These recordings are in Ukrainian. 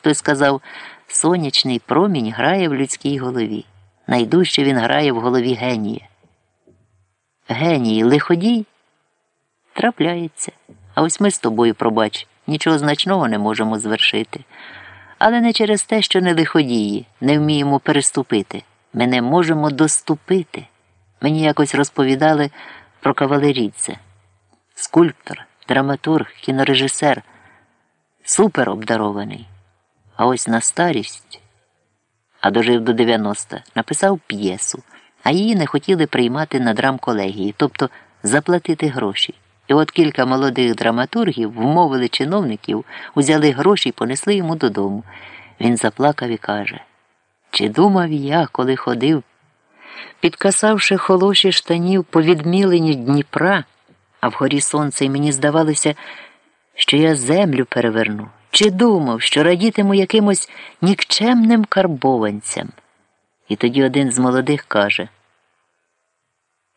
Хтось сказав, сонячний промінь грає в людській голові. Найдужче він грає в голові генія. Геній лиходій трапляється. А ось ми з тобою, пробач, нічого значного не можемо звершити. Але не через те, що не лиходії, не вміємо переступити. Ми не можемо доступити. Мені якось розповідали про кавалерійця. Скульптор, драматург, кінорежисер, супер обдарований. А ось на старість, а дожив до 90, написав п'єсу, а її не хотіли приймати на драмколегії, тобто заплатити гроші. І от кілька молодих драматургів вмовили чиновників, узяли гроші і понесли йому додому. Він заплакав і каже: Чи думав я, коли ходив, підкасавши холоші штанів по відміленню Дніпра, а вгорі сонце, і мені здавалося, що я землю переверну, чи думав, що радітиму якимось нікчемним карбованцям. І тоді один з молодих каже: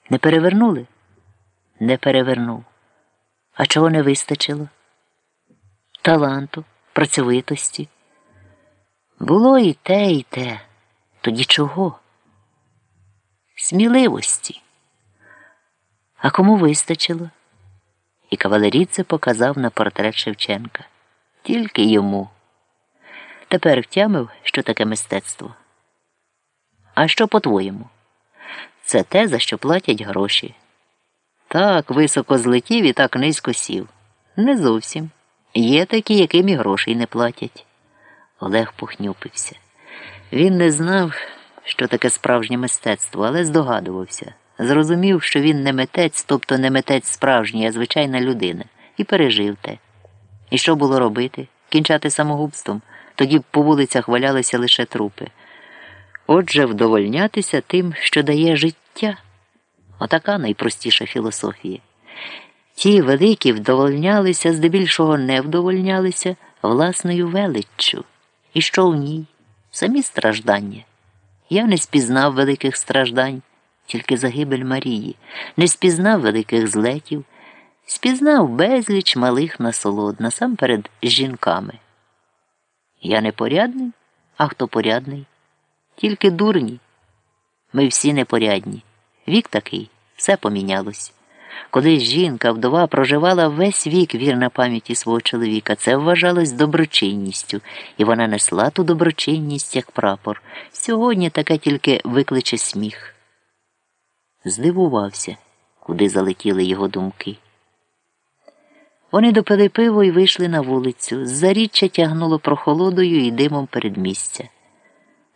Не перевернули? Не перевернув. А чого не вистачило? Таланту, працьовитості. Було і те, і те. Тоді чого? Сміливості. А кому вистачило? І кавалерійце показав на портрет Шевченка. Тільки йому. Тепер втямив, що таке мистецтво. А що по-твоєму? Це те, за що платять гроші. Так високо злетів і так низько сів. Не зовсім. Є такі, яким і грошей не платять. Олег похнюпився. Він не знав, що таке справжнє мистецтво, але здогадувався. Зрозумів, що він не митець, тобто не митець справжній, а звичайна людина, і пережив те. І що було робити? Кінчати самогубством, тоді по вулицях валялися лише трупи. Отже, вдовольнятися тим, що дає життя. Отака найпростіша філософія. Ті великі вдовольнялися, здебільшого не вдовольнялися власною величчю. І що в ній? Самі страждання. Я не спізнав великих страждань, тільки загибель Марії, не спізнав великих злетів, спізнав безліч малих насолод, насамперед жінками. Я не порядний, а хто порядний? Тільки дурні. Ми всі непорядні. Вік такий, все помінялось. Колись жінка, вдова, проживала весь вік вірна пам'яті свого чоловіка, це вважалось доброчинністю, і вона несла ту доброчинність, як прапор. Сьогодні таке тільки викличе сміх. Здивувався, куди залетіли його думки. Вони допили пиво і вийшли на вулицю. Заріччя тягнуло прохолодою і димом передмістя.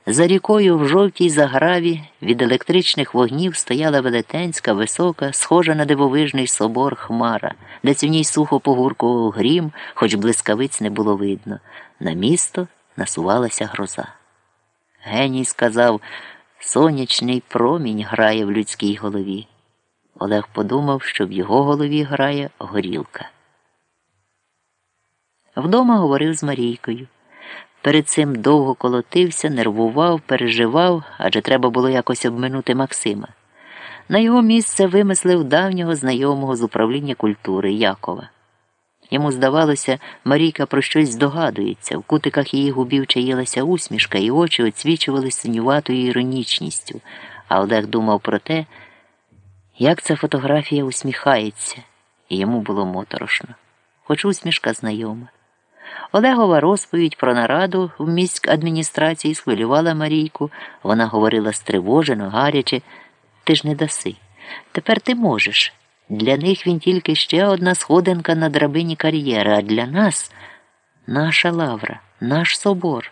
За рікою в жовтій заграві від електричних вогнів стояла велетенська, висока, схожа на дивовижний собор Хмара, де в ній сухо погуркував грім, хоч блискавиць не було видно. На місто насувалася гроза. Геній сказав сонячний промінь грає в людській голові. Олег подумав, що в його голові грає горілка. Вдома говорив з Марійкою. Перед цим довго колотився, нервував, переживав, адже треба було якось обминути Максима. На його місце вимислив давнього знайомого з управління культури Якова. Йому здавалося, Марійка про щось здогадується, в кутиках її губів чаїлася усмішка, і очі оцвічували синюватою іронічністю, а Олег думав про те, як ця фотографія усміхається, і йому було моторошно, хоч усмішка знайома. Олегова розповідь про нараду в міськ адміністрації схвилювала Марійку. Вона говорила стривожено, гаряче. Ти ж не даси. Тепер ти можеш. Для них він тільки ще одна сходинка на драбині кар'єри, а для нас наша лавра, наш собор.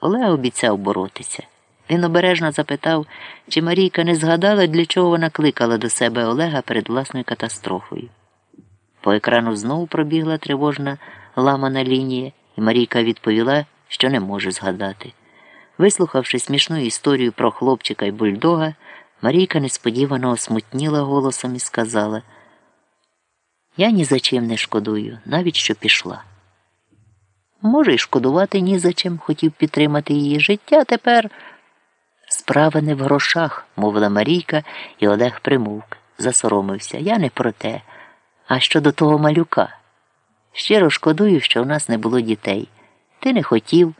Олег обіцяв боротися. Він обережно запитав, чи Марійка не згадала, для чого вона кликала до себе Олега перед власною катастрофою. По екрану знову пробігла тривожна ламана лінія, і Марійка відповіла, що не може згадати. Вислухавши смішну історію про хлопчика і бульдога, Марійка несподівано осмутніла голосом і сказала: Я ні за чим не шкодую, навіть що пішла. Може, й шкодувати ні за чим хотів підтримати її життя тепер. Справа не в грошах, мовила Марійка, і Олег примовк, засоромився. Я не про те, а щодо того малюка. Щиро шкодую, що в нас не було дітей. Ти не хотів.